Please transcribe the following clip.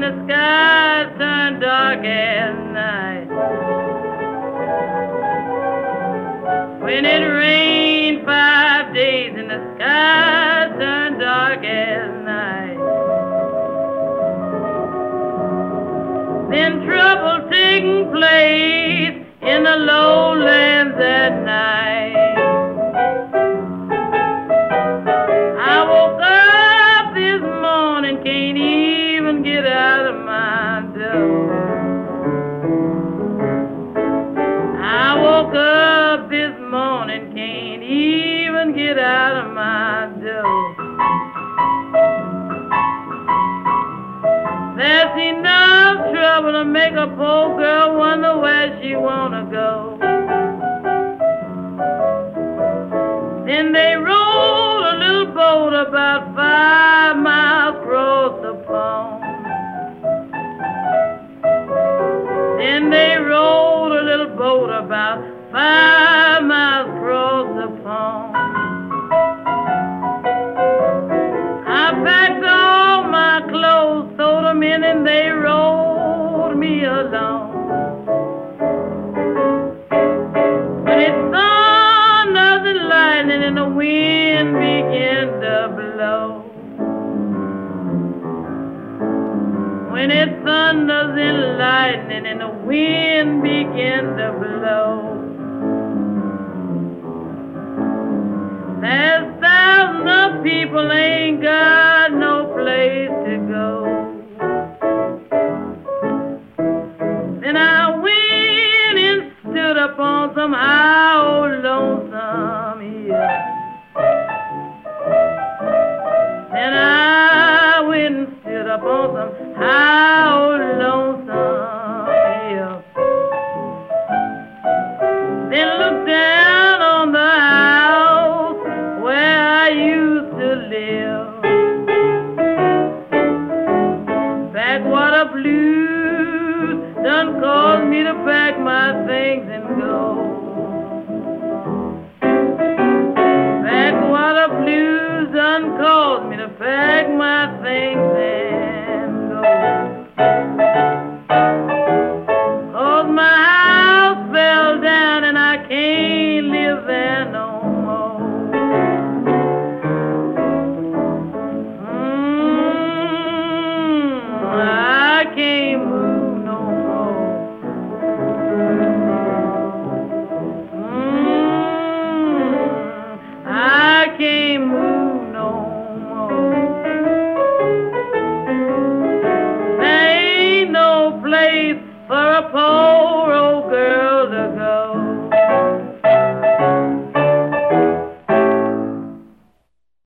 the skies turn dark at night. When it rained five days and the skies turn dark at night. Then trouble taking place I woke up this morning, can't even get out of my door. There's enough trouble to make a poor girl wonder where she wanna go. Then they rowed a little boat about five miles across the pond. I packed all my clothes, threw them in, and they rowed me along. When it thunders and lightning and the wind began to blow. When it thunders and lightning and the wind began to blow. There's thousands of people ain't got no place to go. blues done caused me to pack my things and go. Backwater blues done caused me to pack my things.